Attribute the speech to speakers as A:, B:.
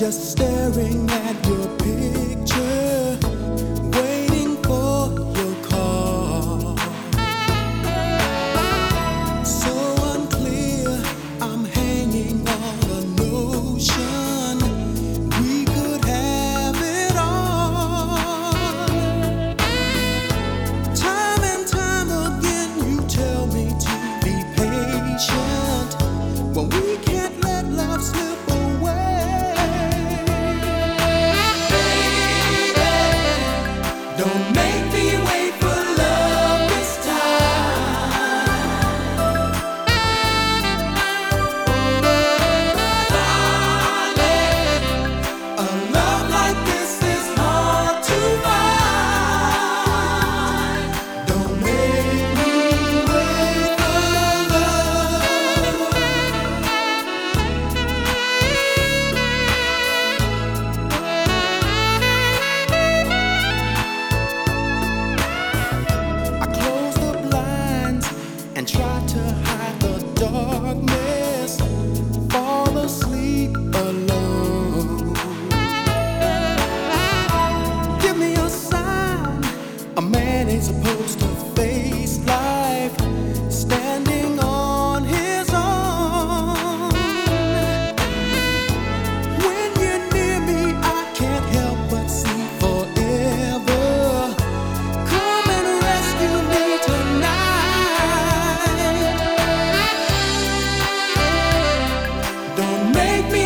A: just staring at your picture, waiting for your call. So unclear, I'm hanging on a notion we could have it all. Time and time again, you tell me to be patient when we. don't know. make me